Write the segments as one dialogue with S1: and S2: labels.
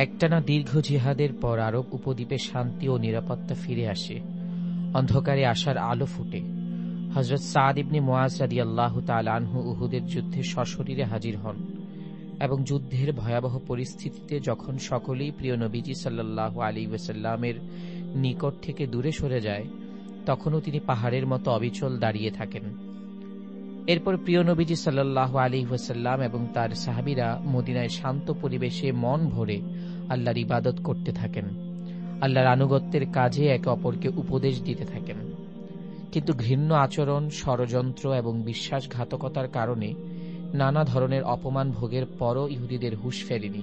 S1: একটানা দীর্ঘ জিহাদের পর আরব উপদ্বীপে শান্তি ও নিরাপত্তা ফিরে আসে। অন্ধকারে আসার আলো ফুটে। হজরত সাদ ইবনে মোয়াজ রাদি আল্লাহ আনহু উহুদের যুদ্ধে সশরীরে হাজির হন এবং যুদ্ধের ভয়াবহ পরিস্থিতিতে যখন সকলেই প্রিয় নবীজি সাল্লাহ আলী ওসাল্লামের নিকট থেকে দূরে সরে যায়, তখনও তিনি পাহাড়ের মতো অবিচল দাঁড়িয়ে থাকেন। এরপর প্রিয় নবীজি সাল্লাহ আলী ওসাল্লাম এবং তার সাহাবিরা মদিনায় শান্ত পরিবেশে মন ভরে আল্লাহর ইবাদত করতে থাকেন। আল্লাহর আনুগত্যের কাজে একে অপরকে উপদেশ দিতে থাকেন। কিন্তু ঘৃণ্য আচরণ, ষড়যন্ত্র এবং বিশ্বাসঘাতকতার কারণে নানা ধরনের অপমান ভোগের পরও ইহুদিদের হুশ ফেরেনি।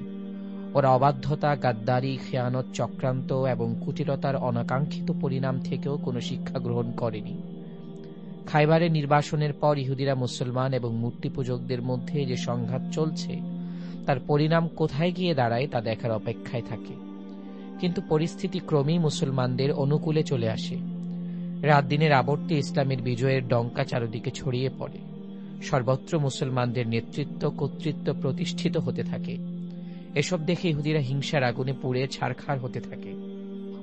S1: ওরা অবাধ্যতা, গাদ্দারি, খেয়ানত চক্রান্ত এবং কুটিলতার অনাকাঙ্ক্ষিত পরিণাম থেকেও কোনো শিক্ষা গ্রহণ করেনি। খাইবারের নির্বাসনের পর ইহুদিরা মুসলমান এবং মূর্তি পূজকদের মধ্যে যে সংঘাত চলছে, তার পরিণাম কোথায় গিয়ে দাঁড়ায় তা দেখার অপেক্ষায় থাকে। কিন্তু পরিস্থিতি ক্রমেই মুসলমানদের অনুকূলে চলে আসে। রাত দিনের আবর্তে ইসলামের বিজয়ের ডঙ্কা চারদিকে ছড়িয়ে পড়ে। সর্বত্র মুসলমানদের নেতৃত্ব, কর্তৃত্ব প্রতিষ্ঠিত হতে থাকে। এসব দেখে ইহুদিরা হিংসার আগুনে পুড়ে ছাড়খাড় হতে থাকে।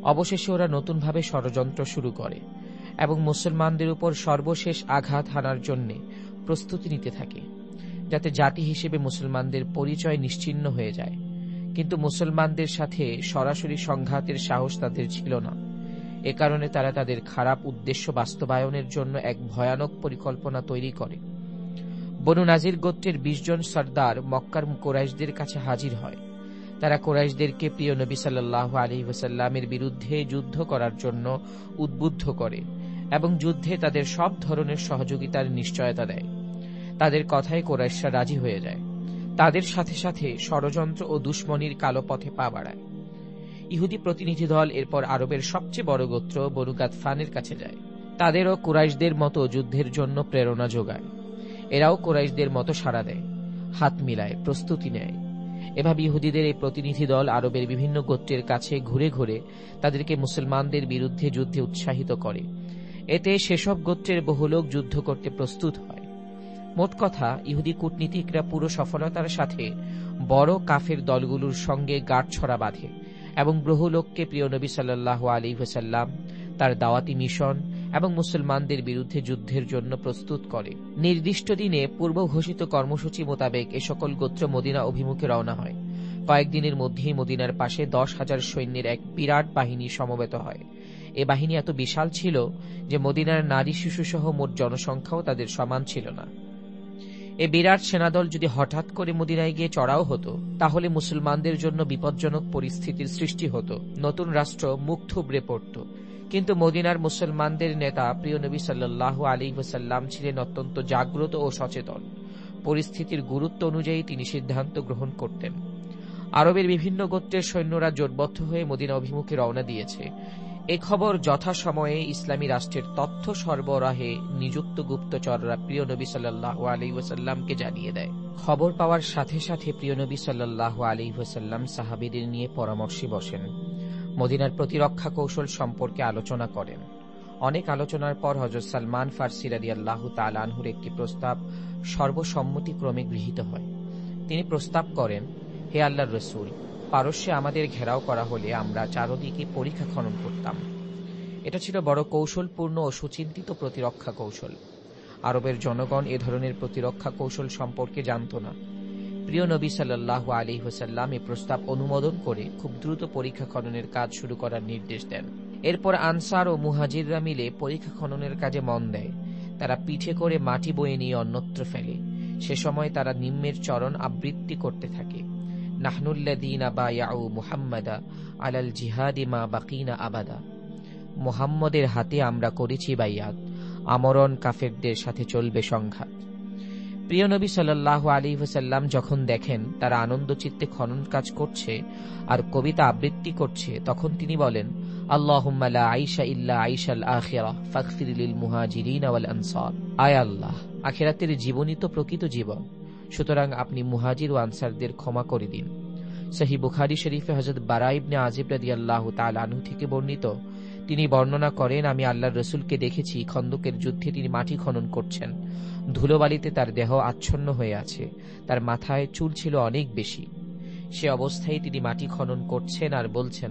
S1: অবশেষে ওরা নতুনভাবে ষড়যন্ত্র শুরু করে। এবং মুসলমানদের উপর সর্বশেষ আঘাত হানার জন্য প্রস্তুতি নিতে থাকে, যাতে জাতি হিসেবে মুসলমানদের পরিচয় নিশ্চিন্ন হয়ে যায়। কিন্তু মুসলমানদের সাথে সরাসরি সংঘাতের সাহস তাদের ছিল না। এ কারণে তারা তাদের খারাপ উদ্দেশ্য বাস্তবায়নের জন্য এক ভয়ানক পরিকল্পনা তৈরি করে। বনু নাজির গোত্রের বিশ জন সর্দার মক্কার কোরাইশদের কাছে হাজির হয়। তারা কোরাইশদেরকে প্রিয় নবী সাল্লাহ আলী ওসাল্লামের বিরুদ্ধে যুদ্ধ করার জন্য উদ্বুদ্ধ করে এবং যুদ্ধে তাদের সব ধরনের সহযোগিতার নিশ্চয়তা দেয়। তাদের কথায় কোরাইশরা রাজি হয়ে যায়। তাদের সাথে সাথে ষড়যন্ত্র ও দুশ্মনির কালো পথে পা বাড়ায়। ইহুদি প্রতিনিধি দল এরপর আরবের সবচেয়ে বড় গোত্র বনুগাত ফানের কাছে যায়। তাদেরও কুরাইশদের মতো যুদ্ধের জন্য প্রেরণা যোগায়। এরাও কোরাইশদের মতো সাড়া দেয়, হাত মিলায়, প্রস্তুতি নেয়। এভাবে ইহুদিদের এই প্রতিনিধি দল আরবের বিভিন্ন গোত্রের কাছে ঘুরে ঘুরে তাদেরকে মুসলমানদের বিরুদ্ধে যুদ্ধে উৎসাহিত করে। এতে সেসব গোত্রের বহু লোক যুদ্ধ করতে প্রস্তুত হয়। মোট কথা, ইহুদি কূটনীতিকরা পুরো সফলতার সাথে বড় কাফের দলগুলোর সঙ্গে গাঁটছড়া বাঁধে এবং বহু লোককে প্রিয় নবী সাল্লাহ আলী হুসাল্লাম তার দাওয়াতি মিশন এবং মুসলমানদের বিরুদ্ধে যুদ্ধের জন্য প্রস্তুত করে। নির্দিষ্ট দিনে পূর্ব ঘোষিত কর্মসূচি মোতাবেক এ সকল গোত্র মদিনা অভিমুখে রওনা হয়। কয়েকদিনের মধ্যেই মদিনার পাশে দশ হাজার সৈন্যের এক বিরাট বাহিনী সমবেত হয়। এ বাহিনী এত বিশাল ছিল যে মদিনার নারী শিশুসহ মোট জনসংখ্যাও তাদের সমান ছিল না। এ বিরাট সেনাদল যদি হঠাৎ করে মদিনায় গিয়ে চড়াও হতো, তাহলে মুসলমানদের জন্য বিপজ্জনক পরিস্থিতির সৃষ্টি হতো। নতুন রাষ্ট্র মুখ থুবড়ে পড়ত। কিন্তু মদিনার মুসলমানদের নেতা প্রিয় নবী সাল্লাহ আলী ওসাল্লাম ছিলেন অত্যন্ত জাগ্রত ও সচেতন। পরিস্থিতির গুরুত্ব অনুযায়ী তিনি সিদ্ধান্ত গ্রহণ করতেন। আরবের বিভিন্ন গোত্রের সৈন্যরা জোটবদ্ধ হয়ে মদিনা অভিমুখে রওনা দিয়েছে। এ খবর যথাসময়ে ইসলামী রাষ্ট্রের তথ্য সরবরাহে নিযুক্ত গুপ্তচররা প্রিয় নবী সাল্লাহ আলী ওসাল্লামকে জানিয়ে দেয়। খবর পাওয়ার সাথে সাথে প্রিয় নবী সাল্লাহ আলী ওসাল্লাম সাহাবিদের নিয়ে পরামর্শে বসেন। মদিনার প্রতিরক্ষা কৌশল সম্পর্কে আলোচনা করেন। অনেক আলোচনার পর হজরত সালমান ফার্সি আল্লাহ তালানহুর একটি প্রস্তাব সর্বসম্মতিক্রমে গৃহীত হয়। তিনি প্রস্তাব করেন, হে আল্লাহ রসুল, পারস্যে আমাদের ঘেরাও করা হলে আমরা চারদিকে পরীক্ষা খনন করতাম। এটা ছিল বড় কৌশলপূর্ণ ও সুচিন্তিত প্রতিরক্ষা কৌশল। আরবের জনগণ এ ধরনের প্রতিরক্ষা কৌশল সম্পর্কে জানত না। প্রিয় নবী সাল্লাহ আলী হোসাল্লাম এ প্রস্তাব অনুমোদন করে খুব দ্রুত পরীক্ষা খননের কাজ শুরু করার নির্দেশ দেন। এরপর আনসার ও মুহাজিররা মিলে পরীক্ষা খননের কাজে মন দেয়। তারা পিঠে করে মাটি বয়ে নিয়ে অন্যত্র ফেলে। সে সময় তারা নিম্নের চরণ আবৃত্তি করতে থাকে। বা ইয়াউ আলাল জিহাদি মা বাকিনা আবাদা। মুহাম্মদের হাতে আমরা করেছি বাইয়াত। আমরণ কাফেরদের সাথে চলবে সংঘাত। প্রিয় নবী সাল্লাহ আলী হুসাল্লাম যখন দেখেন তারা আনন্দ চিত্তে খনন কাজ করছে আর কবিতা আবৃত্তি করছে, তখন তিনি বলেন আল্লাহুম্মালা আইসা ইল্লা আইসাল আখিরা ফাকফিরিল মুহাজিরিন ওয়াল আনসার। আয় আল্লাহ, আখিরাতের জীবনই তো প্রকৃত জীবন। সুতরাং আপনি মুহাজির ও আনসারদের ক্ষমা করে দিন। সহি বুখারি শরীফে হজরত বারাইবনে আজিব রাদি আল্লাহ তাল আনহু থেকে বর্ণিত তিনি বর্ণনা করেন, আমি আল্লাহর রসুলকে দেখেছি, খন্দকের যুদ্ধে তিনি মাটি খনন করছেন। ধুলোবালিতে তার দেহ আচ্ছন্ন হয়ে আছে। তার মাথায় চুল ছিল অনেক বেশি। সে অবস্থায় তিনি মাটি খনন করছেন আর বলছেন,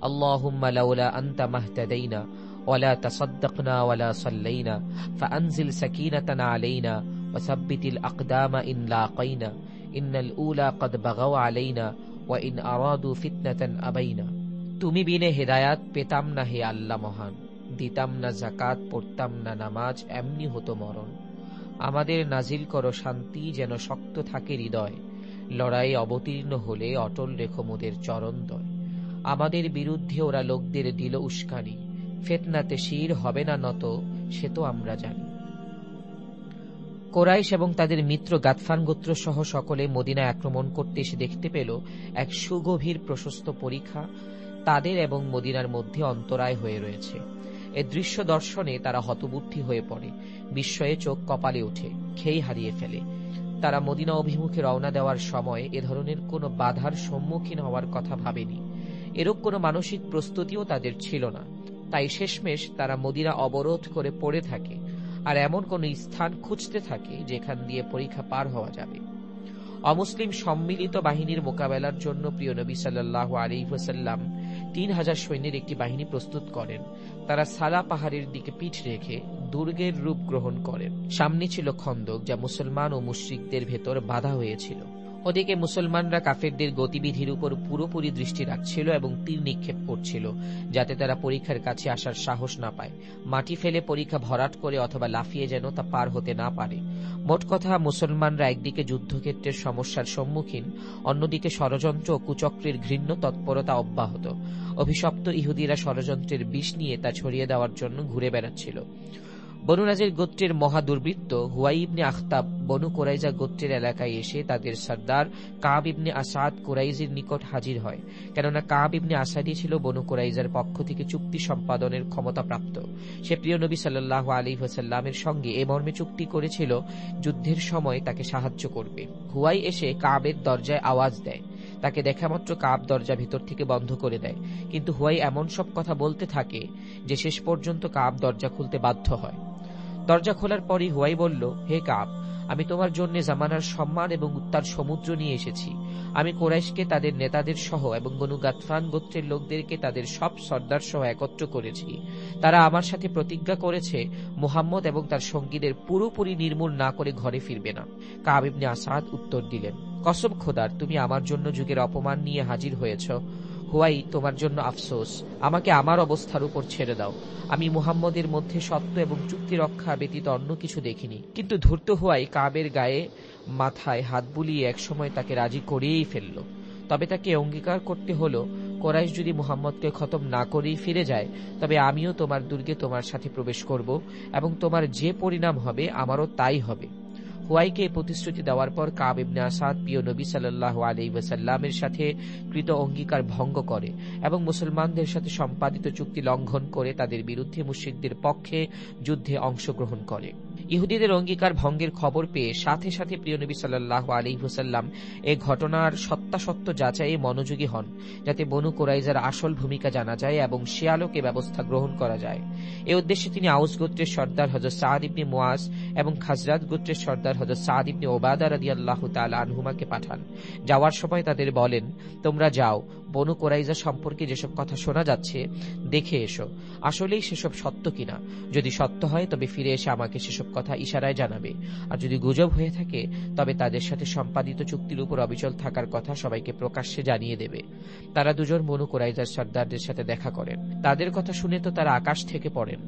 S1: আল্লাহুম্মা লাউলা আনতা মাহতাদাইনা ওয়ালা তাসাদ্দাকনা ওয়ালা সাল্লাইনা, ফাআনজিল সাকিনাতানা আলাইনা ওয়াসাব্বিতিল আকদামা ইন লাকাইনা, ইন্নাল উলা কদ বাগাও আলাইনা, ওয়া ইন আরাদু ফিতনাতান আবাইনা। তুমি বিনে হেদায়াত পেতাম না হে আল্লাহ মহান। দিতাম না জাকাত পড়তাম না নামাজ, এমনি হতো মরণ। আমাদের নাজিল করো শান্তি যেন শক্ত থাকে হৃদয়। লড়াই অবতীর্ণ হলে অটল রেখো মোদের চরণদয় আমাদের বিরুদ্ধে ওরা লোকদের দিল উস্কানি। ফেতনাতে শির হবে না নত, সে তো আমরা জানি। কোরাইশ এবং তাদের মিত্র গাতফান গোত্র সহ সকলে মদিনায় আক্রমণ করতে এসে দেখতে পেল এক সুগভীর প্রশস্ত পরীক্ষা। তাদের এবং মদিনার মধ্যে অন্তরায় হয়ে রয়েছে। এ দৃশ্য দর্শনে তারা হতবুদ্ধি হয়ে পড়ে। বিস্ময়ে চোখ কপালে ওঠে, খেই হারিয়ে ফেলে। তারা মদিনা অভিমুখে রওনা দেওয়ার সময় এ ধরনের কোনো বাধার সম্মুখীন হওয়ার কথা ভাবেনি। এরূপ কোনো মানসিক প্রস্তুতিও তাদের ছিল না। তাই শেষমেশ তারা মদিনা অবরোধ করে পড়ে থাকে। আর এমন কোন স্থান খুঁজতে থাকে যেখান দিয়ে পরীক্ষা পার হওয়া যাবে। অমুসলিম সম্মিলিত বাহিনীর মোকাবেলার জন্য প্রিয় নবী সাল্লাহ আলী ওসাল্লাম তিন হাজার সৈন্যের একটি বাহিনী প্রস্তুত করেন। তারা সালা পাহাড়ের দিকে পিঠ রেখে দুর্গের রূপ গ্রহণ করেন। সামনে ছিল খন্দক যা মুসলমান ও মুশ্রিকদের ভেতর বাধা হয়েছিল। ওদিকে মুসলমানরা কাফেরদের গতিবিধির উপর পুরোপুরি দৃষ্টি রাখছিল এবং তীর নিক্ষেপ করছিল, যাতে তারা পরীক্ষার কাছে আসার সাহস না পায়। মাটি ফেলে পরীক্ষা ভরাট করে অথবা লাফিয়ে যেন তা পার হতে না পারে। মোট কথা, মুসলমানরা একদিকে যুদ্ধক্ষেত্রের সমস্যার সম্মুখীন, অন্যদিকে ষড়যন্ত্র ও কুচক্রের ঘৃণ্য তৎপরতা অব্যাহত। অভিশপ্ত ইহুদিরা ষড়যন্ত্রের বিষ নিয়ে তা ছড়িয়ে দেওয়ার জন্য ঘুরে বেড়াচ্ছিল। বনুরাজের গোত্রের মহা দুর্বৃত্ত হুয়াই ইবনে আখতাব বনু কোরাইজা গোত্রের এলাকায় এসে তাদের সর্দার কাব ইবনে আসাদ কোরাইজের নিকট হাজির হয়, কেননা কাব ইবনে আসাদই ছিল বনু কোরাইজার পক্ষ থেকে চুক্তি সম্পাদনের ক্ষমতাপ্রাপ্ত। সে প্রিয় নবী সাল্লাহ আলী হোসাল্লামের সঙ্গে এ মর্মে চুক্তি করেছিল, যুদ্ধের সময় তাকে সাহায্য করবে। হুয়াই এসে কাবের দরজায় আওয়াজ দেয়। তাকে দেখামাত্র কাব দরজা ভিতর থেকে বন্ধ করে দেয়। কিন্তু হুয়াই এমন সব কথা বলতে থাকে যে শেষ পর্যন্ত কাব দরজা খুলতে বাধ্য হয়। দরজা খোলার পরই হুয়াই বলল, হে কাব আমি তোমার জন্য জামানার সম্মান এবং উত্তার সমুদ্র নিয়ে এসেছি। আমি কোরাইশকে তাদের নেতাদের সহ এবং বনু গাতফান গোত্রের লোকদেরকে তাদের সব সর্দার সহ একত্র করেছি। তারা আমার সাথে প্রতিজ্ঞা করেছে, মুহাম্মদ এবং তার সঙ্গীদের পুরোপুরি নির্মূল না করে ঘরে ফিরবে না। কাব ইবনে আসাদ উত্তর দিলেন, কসম খোদার, তুমি আমার জন্য যুগের অপমান নিয়ে হাজির হয়েছ। হুয়াই, তোমার জন্য আফসোস। আমাকে আমার অবস্থার উপর ছেড়ে দাও। আমি মুহাম্মদের মধ্যে সত্য এবং চুক্তি রক্ষা ব্যতীত অন্য কিছু দেখিনি। কিন্তু ধূর্ত হওয়াই কাবের গায়ে মাথায় হাত বুলিয়ে একসময় তাকে রাজি করিয়েই ফেলল। তবে তাকে অঙ্গীকার করতে হলো, কোরাইশ যদি মুহাম্মদকে খতম না করেই ফিরে যায়, তবে আমিও তোমার দুর্গে তোমার সাথে প্রবেশ করব এবং তোমার যে পরিণাম হবে, আমারও তাই হবে। হুয়াইকে প্রতিশ্রুতি দেওয়ার পর কাব ইবনে আসাদ প্রিয় নবী সাল্লাহ আলী ওয়াসাল্লামের সাথে কৃত অঙ্গীকার ভঙ্গ করে এবং মুসলমানদের সাথে সম্পাদিত চুক্তি লঙ্ঘন করে তাদের বিরুদ্ধে মুশ্রিকদের পক্ষে যুদ্ধে অংশগ্রহণ করে। ইহুদিদের অঙ্গীকার ভঙ্গের খবর পেয়ে সাথে সাথে প্রিয় নবী সাল্লাহ আলী হুসাল্লাম এ ঘটনার সত্যাসত্য যাচাইয়ে মনোযোগী হন, যাতে বনু কোরাইজার আসল ভূমিকা জানা যায় এবং সে আলোকে ব্যবস্থা গ্রহণ করা যায়। এ উদ্দেশ্যে তিনি আউস গোত্রের সর্দার হজরত সাদ ইবনে মোয়াজ এবং খাজরাত গোত্রের সর্দার হজরত সাদ ইবনে ওবাদা রাদি আল্লাহ তালা আনহুমাকে পাঠান। যাওয়ার সময় তাদের বলেন, তোমরা যাও বনু কোরাইজা সম্পর্কে যেসব কথা শোনা যাচ্ছে, দেখে এসো। আসলেই সেসব সত্য কিনা? যদি সত্য হয়, তবে ফিরে এসে আমাকে সেসব কথা ইশারায় জানাবে। আর যদি গুজব হয়ে থাকে, তবে তাদের সাথে সম্পাদিত চুক্তির উপর অবিচল থাকার কথা সবাইকে প্রকাশ্যে জানিয়ে দেবে। তারা দুজন বনু কোরাইজার সর্দারদের সাথে দেখা করেন। তাদের কথা শুনে তো তারা আকাশ থেকে পড়েন।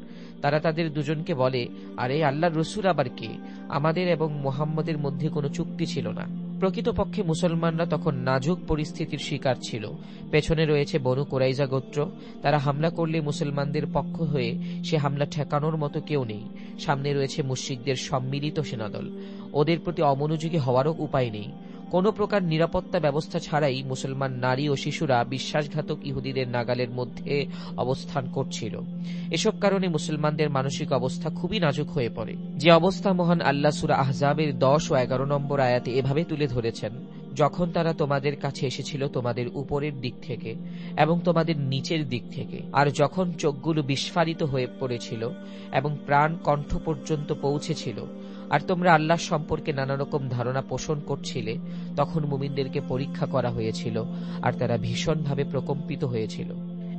S1: তারা তাদের দুজনকে বলে, আরে আল্লাহ রসুল আবার কে? আমাদের এবং মোহাম্মদের মধ্যে কোনো চুক্তি ছিল না। প্রকৃতপক্ষে মুসলমানরা তখন নাজুক পরিস্থিতির শিকার ছিল। পেছনে রয়েছে বনু কোরাইজা গোত্র। তারা হামলা করলে মুসলমানদের পক্ষ হয়ে সে হামলা ঠেকানোর মতো কেউ নেই। সামনে রয়েছে মুশ্রিকদের সম্মিলিত সেনাদল। ওদের প্রতি অমনোযোগী হওয়ারও উপায় নেই। কোনো প্রকার নিরাপত্তা ব্যবস্থা ছাড়াই মুসলমান নারী ও শিশুরা বিশ্বাসঘাতক ইহুদিদের নাগালের মধ্যে অবস্থান করছিল। এসব কারণে মুসলমানদের মানসিক অবস্থা খুবই নাজুক হয়ে পড়ে। যে অবস্থা মহান আল্লাহ সুরা আহজাবের দশ ও এগারো নম্বর আয়াতে এভাবে তুলে ধরেছেন, যখন তারা তোমাদের কাছে এসেছিল তোমাদের উপরের দিক থেকে এবং তোমাদের নিচের দিক থেকে, আর যখন চোখগুলো বিস্ফারিত হয়ে পড়েছিল এবং প্রাণ কণ্ঠ পর্যন্ত পৌঁছেছিল আর তোমরা আল্লাহ সম্পর্কে নানা রকম ধারণা পোষণ করছিলে, তখন মুমিনদেরকে পরীক্ষা করা হয়েছিল, আর তারা ভীষণভাবে প্রকম্পিত হয়েছিল।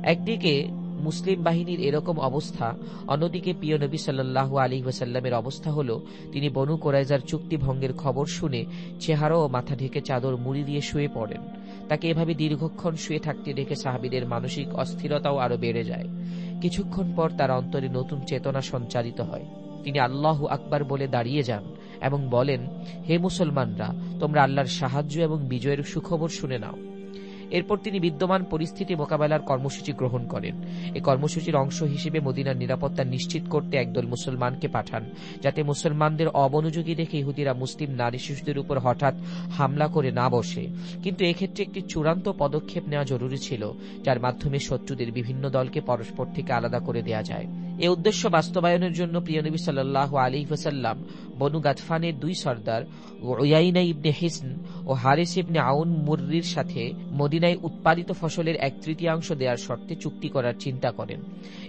S1: একদিকে মুসলিম বাহিনীর এরকম অবস্থা, অন্যদিকে প্রিয় নবী সাল্লাহ আলী ওয়াসাল্লামের অবস্থা হল, তিনি বনু কোরাইজার চুক্তি ভঙ্গের খবর শুনে চেহারা ও মাথা ঢেকে চাদর মুড়ি দিয়ে শুয়ে পড়েন। তাকে এভাবে দীর্ঘক্ষণ শুয়ে থাকতে দেখে সাহাবিদের মানসিক অস্থিরতাও আরও বেড়ে যায়। কিছুক্ষণ পর তার অন্তরে নতুন চেতনা সঞ্চারিত হয়। তিনি আল্লাহ আকবার বলে দাঁড়িয়ে যান এবং বলেন, হে মুসলমানরা, তোমরা আল্লাহর সাহায্য এবং বিজয়ের সুখবর শুনে নাও। এরপর তিনি বিদ্যমান পরিস্থিতি মোকাবেলার কর্মসূচি গ্রহণ করেন। এই কর্মসূচির অংশ হিসেবে মদিনার নিরাপত্তা নিশ্চিত করতে একদল মুসলমানকে পাঠান, যাতে মুসলমানদের অবনোযোগী দেখে ইহুদিরা মুসলিম নারী শিশুদের উপর হঠাৎ হামলা করে না বসে। কিন্তু এক্ষেত্রে একটি চূড়ান্ত পদক্ষেপ নেওয়া জরুরি ছিল, যার মাধ্যমে শত্রুদের বিভিন্ন দলকে পরস্পর থেকে আলাদা করে দেয়া যায়। এ উদ্দেশ্য বাস্তবায়নের জন্য প্রিয় নবী সাল্লাহ আলী ওসাল্লাম বনু গাতফানের দুই সর্দার ওয়াইনা ইবনে হিসন ও হারিস ইবনে আউন মুর্রির সাথে মদিনায় উৎপাদিত ফসলের এক তৃতীয়াংশ দেওয়ার শর্তে চুক্তি করার চিন্তা করেন।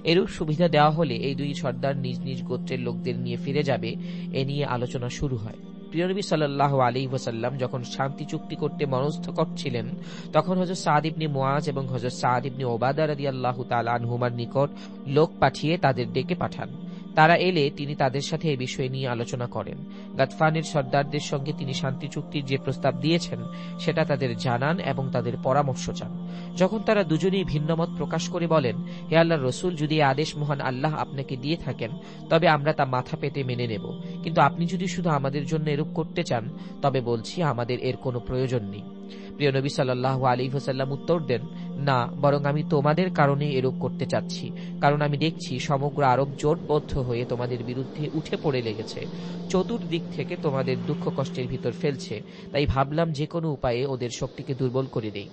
S1: এরূপ সুবিধা দেওয়া হলে এই দুই সর্দার নিজ নিজ গোত্রের লোকদের নিয়ে ফিরে যাবে, এ নিয়ে আলোচনা শুরু হয়। প্রিয়নবী সাল্লাহ আলী ওসাল্লাম যখন শান্তি চুক্তি করতে মনস্থ করছিলেন তখন হজরত সাদ ইবনি মোয়াজ এবং হজরত সাদ ইবনি ওবাদা রাদি আল্লাহ তালহুমার নিকট লোক পাঠিয়ে তাদের ডেকে পাঠান। তারা এলে তিনি তাদের সাথে এ বিষয় নিয়ে আলোচনা করেন। গাতফানের সর্দারদের সঙ্গে তিনি শান্তি চুক্তির যে প্রস্তাব দিয়েছেন, সেটা তাদের জানান এবং তাদের পরামর্শ চান। যখন তারা দুজনেই ভিন্নমত প্রকাশ করে বলেন, হে আল্লাহ রসুল, যদি আদেশ মহান আল্লাহ আপনাকে দিয়ে থাকেন, তবে আমরা তা মাথা পেতে মেনে নেব। কিন্তু আপনি যদি শুধু আমাদের জন্য এরূপ করতে চান, তবে বলছি আমাদের এর কোনো প্রয়োজন নেই। প্রিয় নবী সাল্লাহ আলী হোসাল্লাম উত্তর দেন, না, বরং আমি তোমাদের কারণে এরূপ করতে চাচ্ছি। কারণ আমি দেখছি সমগ্র আরব জোটবদ্ধ হয়ে তোমাদের বিরুদ্ধে উঠে পড়ে লেগেছে। চতুর্দিক থেকে তোমাদের দুঃখ কষ্টের ভিতর ফেলছে। তাই ভাবলাম যে কোনো উপায়ে ওদের শক্তিকে দুর্বল করে দেই।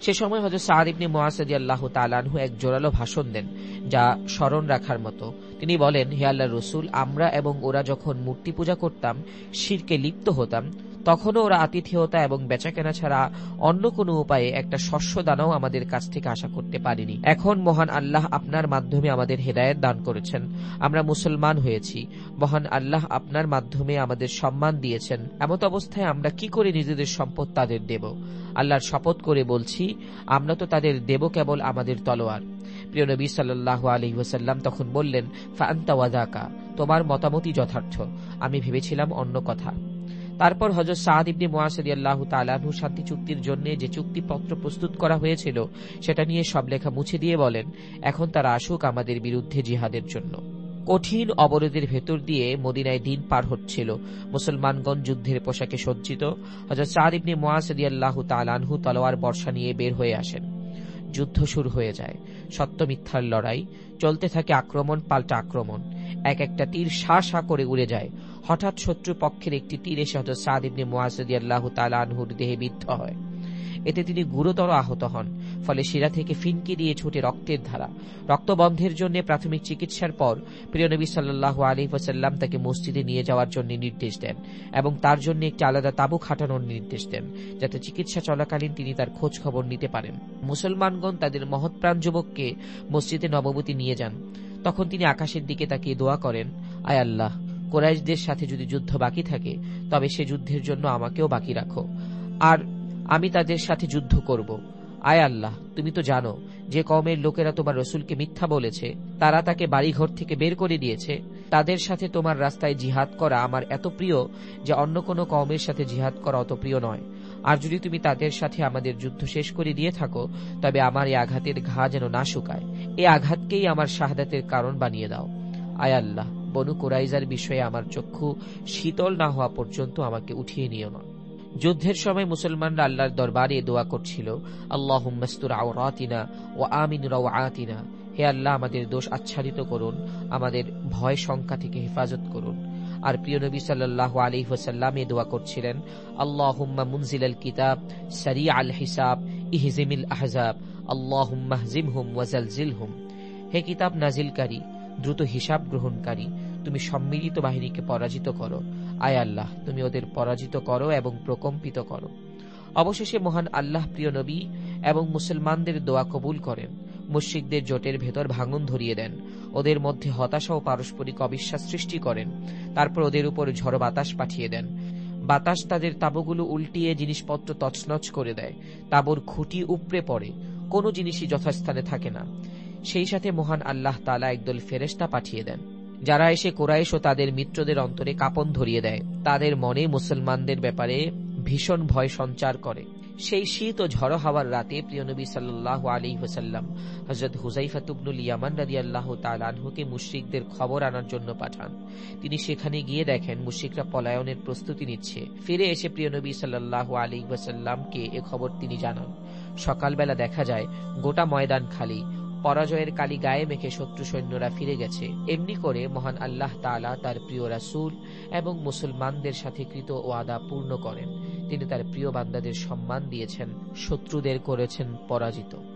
S1: সে সময় হজরত সাদ ইবনে মোয়াসদি আল্লাহ তালানহু এক জোরালো ভাষণ দেন, যা স্মরণ রাখার মতো। তিনি বলেন, হে আল্লাহ রসুল, আমরা এবং ওরা যখন মূর্তি পূজা করতাম, শিরকে লিপ্ত হতাম তখনও ওরা আতিথেয়তা এবং বেচাকেনা ছাড়া অন্য কোনো উপায়ে একটা শস্য দানাও আমাদের কাছ থেকে আশা করতে পারিনি। এখন মহান আল্লাহ আপনার মাধ্যমে আমাদের হেদায়ত দান করেছেন। আমরা মুসলমান হয়েছি। মহান আল্লাহ আপনার মাধ্যমে আমাদের সম্মান দিয়েছেন। এমত অবস্থায় আমরা কি করে নিজেদের সম্পদ তাদের দেব? আল্লাহর শপথ করে বলছি, আমরা তো তাদের দেব কেবল আমাদের তলোয়ার। প্রিয় নবী সাল্লাহ আলহিহাসাল্লাম তখন বললেন ফান্তা তোমার মতামতই যথার্থ। আমি ভেবেছিলাম অন্য কথা। তারপর হজরত সাদ ইবনি মোয়াসদি আল্লাহ তালাহু শান্তি চুক্তির জন্য যে চুক্তিপত্র প্রস্তুত করা হয়েছিল, সেটা নিয়ে সব লেখা মুছে দিয়ে বলেন, এখন তারা আসুক আমাদের বিরুদ্ধে জিহাদের জন্য। কঠিন অবরোধের ভেতর দিয়ে মদিনায় দিন পার হচ্ছিল। মুসলমানগণ যুদ্ধের পোশাকে সজ্জিত। হজরত সাদ ইবনি মোয়াসদি আল্লাহ তালানহু তলোয়ার বর্ষা নিয়ে বের হয়ে আসেন। যুদ্ধ শুরু হয়ে যায়। সত্য মিথ্যার লড়াই। চলতে থাকে আক্রমণ পাল্টা আক্রমণ। এক একটা তীর শা করে উড়ে যায়। হঠাৎ শত্রু পক্ষের একটি তীর এসে হজরত সাদ আল্লাহ তাআলা আনহুর দেহে বিদ্ধ হয়। এতে তিনি গুরুতর আহত হন, ফলে শিরা থেকে ফিনকি দিয়ে ছুটে রক্তের ধারা, রক্তবন্ধের জন্য প্রাথমিক চিকিৎসার পর প্রিয় নবী সাল্লাহ আলী ওসাল্লাম তাকে মসজিদে নিয়ে যাওয়ার জন্য নির্দেশ দেন এবং তার জন্য একটি আলাদা তাবু খাটানোর নির্দেশ দেন, যাতে চিকিৎসা চলাকালীন তিনি তার খোঁজ খবর নিতে পারেন। মুসলমানগণ তাদের মহৎপ্রাণ যুবককে মসজিদে নববতী নিয়ে যান। তখন তিনি আকাশের দিকে তাকিয়ে দোয়া করেন, আয় আল্লাহ কোরাইশদের সাথে যদি যুদ্ধ বাকি থাকে, তবে সে যুদ্ধের জন্য আমাকেও বাকি রাখো। আর আমি তাদের সাথে যুদ্ধ করব। আয় আল্লাহ, তুমি তো জানো, যে কমের লোকেরা তোমার রসুলকে মিথ্যা বলেছে, তারা তাকে বাড়িঘর থেকে বের করে দিয়েছে। তাদের সাথে তোমার রাস্তায় জিহাদ করা আমার এত প্রিয়, যে অন্য কোনো কমের সাথে জিহাদ করা অত প্রিয় নয়। আর যদি তুমি তাদের সাথে আমাদের যুদ্ধ শেষ করে দিয়ে থাকো, তবে আমার এই আঘাতের ঘা যেন না শুকায়। এই আঘাতকেই আমার শাহাদাতের কারণ বানিয়ে দাও। আয় আল্লাহ। বনু কোরাইজার বিষয়ে আমার চক্ষু শীতল না হওয়া পর্যন্ত আমাকে উঠিয়ে নিও না। যুদ্ধের সময় মুসলমানরা আল্লাহর দরবারে দোয়া করছিল আল্লাহ মস্তুর আওরাতিনা ও আমিন আতিনা হে আল্লাহ, আমাদের দোষ আচ্ছাদিত করুন, আমাদের ভয় সংখ্যা থেকে হেফাজত করুন। আর প্রিয় নবী সাল্লাহ আলী ওসাল্লাম এ দোয়া করছিলেন আল্লাহ মুনজিল আল কিতাব সারি আল হিসাব ইহজিমিল আহজাব। আল্লাহ হুম ওয়াজাল হুম হে কিতাব নাজিলকারী, দ্রুত হিসাব গ্রহণকারী তুমি সম্মিলিত বাহিনীকে পরাজিত করো। আয় আল্লাহ, তুমি ওদের পরাজিত করো এবং প্রকম্পিত করো। অবশেষে মহান আল্লাহ প্রিয় নবী এবং মুসলমানদের দোয়া কবুল করেন। মুশ্রিকদের জোটের ভেতর ভাঙন ধরিয়ে দেন। ওদের মধ্যে হতাশা ও পারস্পরিক অবিশ্বাস সৃষ্টি করেন। তারপর ওদের উপর ঝড় বাতাস পাঠিয়ে দেন। বাতাস তাদের তাবুগুলো উল্টিয়ে জিনিসপত্র তছনছ করে দেয়। তাবুর খুঁটি উপড়ে পড়ে। কোনো জিনিসই যথাস্থানে থাকে না। সেই সাথে মহান আল্লাহ তালা একদল ফেরেস্তা পাঠিয়ে দেন। যারা এসে কোরাইশ ও তাদের মিত্রদের অন্তরে কাপন ধরিয়ে দেয়, তাদের মনে মুসলমানদের ব্যাপারে ভীষণ ভয় সঞ্চার করে। সেই শীত ও ঝড়ো হাওয়ার রাতে প্রিয়নবী সাল্লাহ আলী হোসাল্লাম হজরত হুজাইফাতুবনুল ইয়ামান রাদি আল্লাহ তালানহুকে মুশ্রিকদের খবর আনার জন্য পাঠান। তিনি সেখানে গিয়ে দেখেন মুশ্রিকরা পলায়নের প্রস্তুতি নিচ্ছে। ফিরে এসে প্রিয়নবী সাল্লাহ আলী ওয়াসাল্লামকে এ খবর তিনি জানান। সকালবেলা দেখা যায় গোটা ময়দান খালি পরাজয়ের কালি গায়ে মেখে শত্রু সৈন্যরা ফিরে গেছে। এমনি করে মহান আল্লাহ তালা তার প্রিয় রাসুল এবং মুসলমানদের সাথে কৃত ওয়াদা পূর্ণ করেন। তিনি তার প্রিয় বান্দাদের সম্মান দিয়েছেন, শত্রুদের করেছেন পরাজিত।